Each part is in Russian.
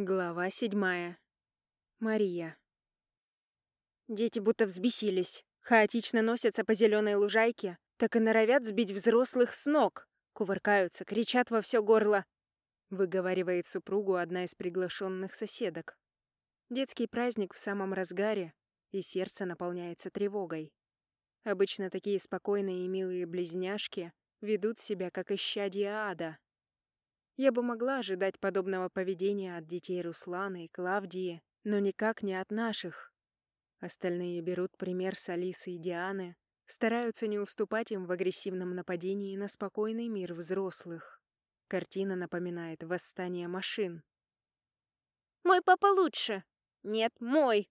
Глава седьмая. Мария. Дети будто взбесились. Хаотично носятся по зеленой лужайке, так и норовят сбить взрослых с ног. Кувыркаются, кричат во все горло. Выговаривает супругу одна из приглашенных соседок. Детский праздник в самом разгаре, и сердце наполняется тревогой. Обычно такие спокойные и милые близняшки ведут себя как исчадья ада. Я бы могла ожидать подобного поведения от детей Руслана и Клавдии, но никак не от наших. Остальные берут пример с Алисы и Дианы, стараются не уступать им в агрессивном нападении на спокойный мир взрослых. Картина напоминает восстание машин. «Мой папа лучше!» «Нет, мой!»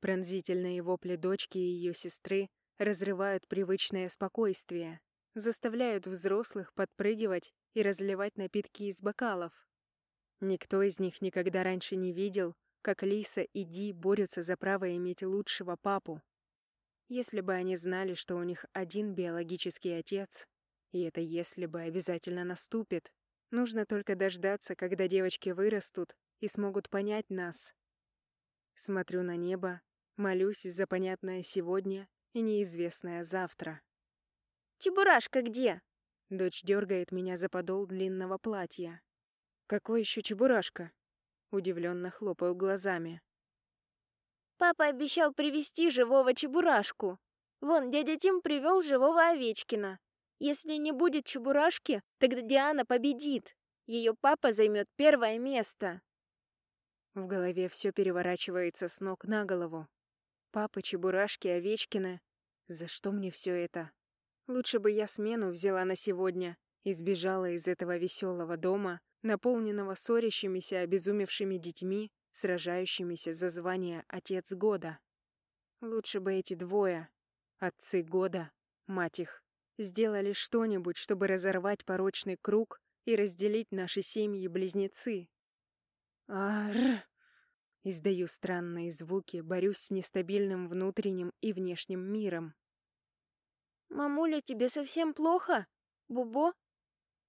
Пронзительные вопли дочки и ее сестры разрывают привычное спокойствие, заставляют взрослых подпрыгивать и разливать напитки из бокалов. Никто из них никогда раньше не видел, как Лиса и Ди борются за право иметь лучшего папу. Если бы они знали, что у них один биологический отец, и это если бы обязательно наступит, нужно только дождаться, когда девочки вырастут и смогут понять нас. Смотрю на небо, молюсь за понятное сегодня и неизвестное завтра. «Чебурашка где?» Дочь дергает меня за подол длинного платья. «Какой еще чебурашка?» Удивленно хлопаю глазами. «Папа обещал привезти живого чебурашку. Вон, дядя Тим привел живого Овечкина. Если не будет чебурашки, тогда Диана победит. Ее папа займет первое место». В голове все переворачивается с ног на голову. Папа, Чебурашки, Овечкины. За что мне все это? Лучше бы я смену взяла на сегодня и сбежала из этого веселого дома, наполненного ссорящимися, обезумевшими детьми, сражающимися за звание «Отец года». Лучше бы эти двое, отцы года, мать их, сделали что-нибудь, чтобы разорвать порочный круг и разделить наши семьи-близнецы. Ар! Издаю странные звуки, борюсь с нестабильным внутренним и внешним миром. «Мамуля, тебе совсем плохо? Бубо?»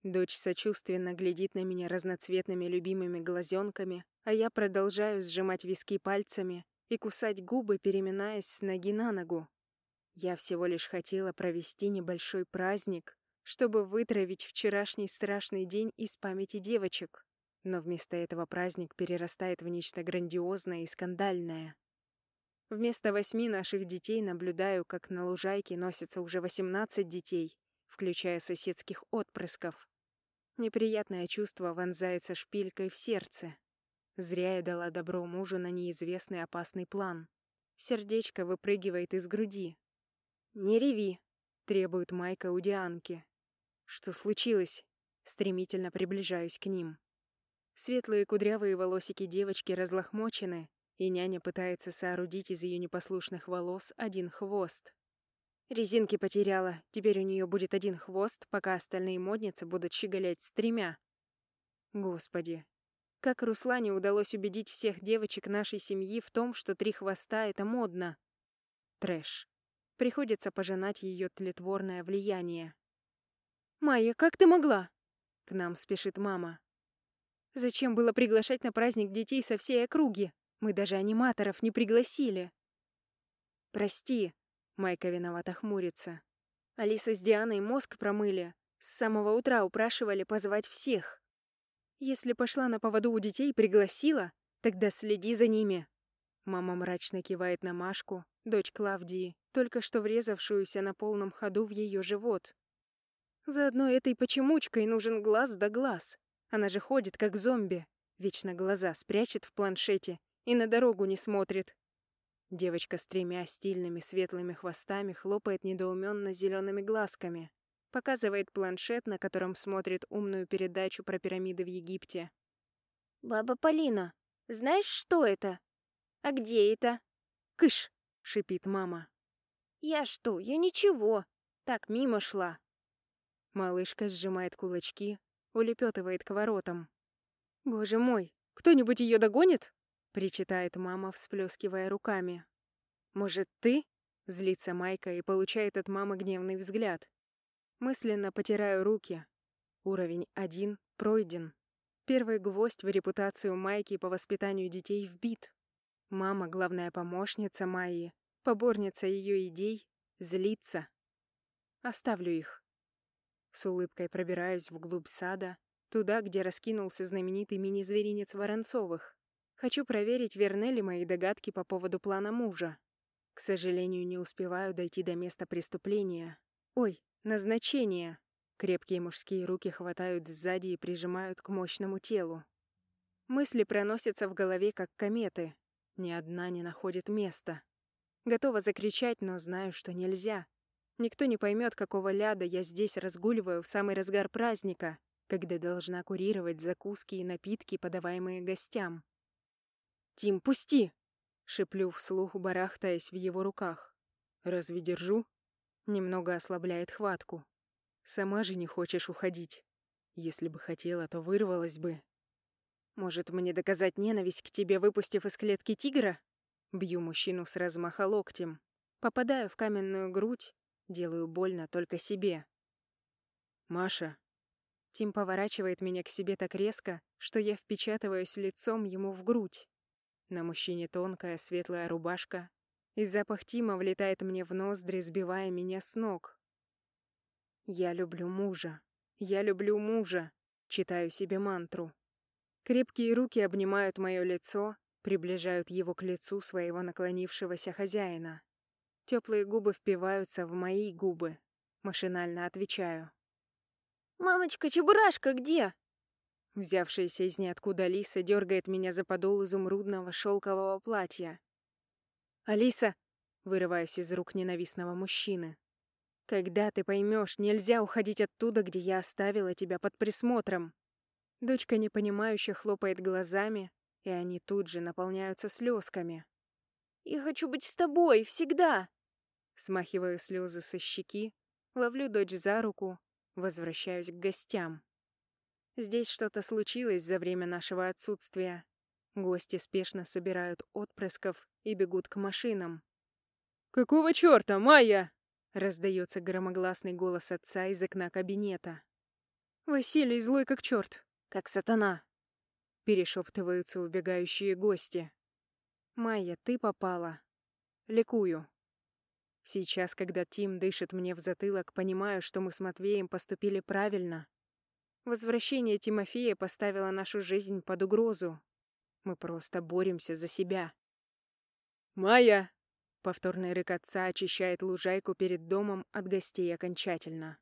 Дочь сочувственно глядит на меня разноцветными любимыми глазенками, а я продолжаю сжимать виски пальцами и кусать губы, переминаясь с ноги на ногу. Я всего лишь хотела провести небольшой праздник, чтобы вытравить вчерашний страшный день из памяти девочек. Но вместо этого праздник перерастает в нечто грандиозное и скандальное. Вместо восьми наших детей наблюдаю, как на лужайке носятся уже восемнадцать детей, включая соседских отпрысков. Неприятное чувство вонзается шпилькой в сердце. Зря я дала добро мужу на неизвестный опасный план. Сердечко выпрыгивает из груди. «Не реви», — требует Майка у Дианки. «Что случилось?» Стремительно приближаюсь к ним. Светлые кудрявые волосики девочки разлохмочены, и няня пытается соорудить из ее непослушных волос один хвост. Резинки потеряла, теперь у нее будет один хвост, пока остальные модницы будут щеголять с тремя. Господи, как Руслане удалось убедить всех девочек нашей семьи в том, что три хвоста — это модно. Трэш. Приходится пожинать ее тлетворное влияние. «Майя, как ты могла?» К нам спешит мама. «Зачем было приглашать на праздник детей со всей округи?» Мы даже аниматоров не пригласили. Прости, Майка виновато хмурится. Алиса с Дианой мозг промыли. С самого утра упрашивали позвать всех. Если пошла на поводу у детей пригласила, тогда следи за ними. Мама мрачно кивает на Машку, дочь Клавдии, только что врезавшуюся на полном ходу в ее живот. Заодно этой почемучкой нужен глаз да глаз. Она же ходит как зомби. Вечно глаза спрячет в планшете и на дорогу не смотрит. Девочка с тремя стильными светлыми хвостами хлопает недоуменно зелеными глазками, показывает планшет, на котором смотрит умную передачу про пирамиды в Египте. «Баба Полина, знаешь, что это? А где это?» «Кыш!» — шипит мама. «Я что? Я ничего. Так, мимо шла». Малышка сжимает кулачки, улепетывает к воротам. «Боже мой, кто-нибудь ее догонит?» Причитает мама, всплескивая руками. «Может, ты?» — злится Майка и получает от мамы гневный взгляд. Мысленно потираю руки. Уровень один пройден. Первый гвоздь в репутацию Майки по воспитанию детей вбит. Мама, главная помощница Майи, поборница ее идей, злится. Оставлю их. С улыбкой пробираюсь вглубь сада, туда, где раскинулся знаменитый мини-зверинец Воронцовых. Хочу проверить, верны ли мои догадки по поводу плана мужа. К сожалению, не успеваю дойти до места преступления. Ой, назначения. Крепкие мужские руки хватают сзади и прижимают к мощному телу. Мысли проносятся в голове, как кометы. Ни одна не находит места. Готова закричать, но знаю, что нельзя. Никто не поймет, какого ляда я здесь разгуливаю в самый разгар праздника, когда должна курировать закуски и напитки, подаваемые гостям. «Тим, пусти!» — шеплю вслух, барахтаясь в его руках. «Разве держу?» Немного ослабляет хватку. Сама же не хочешь уходить. Если бы хотела, то вырвалась бы. Может, мне доказать ненависть к тебе, выпустив из клетки тигра? Бью мужчину с размаха локтем. Попадаю в каменную грудь, делаю больно только себе. «Маша». Тим поворачивает меня к себе так резко, что я впечатываюсь лицом ему в грудь. На мужчине тонкая светлая рубашка, и запах Тима влетает мне в ноздри, сбивая меня с ног. «Я люблю мужа. Я люблю мужа», — читаю себе мантру. Крепкие руки обнимают мое лицо, приближают его к лицу своего наклонившегося хозяина. Теплые губы впиваются в мои губы. Машинально отвечаю. «Мамочка, чебурашка где?» Взявшаяся из ниоткуда Алиса дергает меня за подол изумрудного шелкового платья. «Алиса!» — вырываюсь из рук ненавистного мужчины. Когда ты поймешь, нельзя уходить оттуда, где я оставила тебя под присмотром. Дочка непонимающе хлопает глазами, и они тут же наполняются слезками. «Я хочу быть с тобой, всегда!» Смахиваю слезы со щеки, ловлю дочь за руку, возвращаюсь к гостям. Здесь что-то случилось за время нашего отсутствия. Гости спешно собирают отпрысков и бегут к машинам. «Какого чёрта, Майя?» Раздается громогласный голос отца из окна кабинета. «Василий злой как черт, как сатана!» Перешептываются убегающие гости. «Майя, ты попала. Ликую». Сейчас, когда Тим дышит мне в затылок, понимаю, что мы с Матвеем поступили правильно. Возвращение Тимофея поставило нашу жизнь под угрозу. Мы просто боремся за себя. «Майя!» Повторный рык отца очищает лужайку перед домом от гостей окончательно.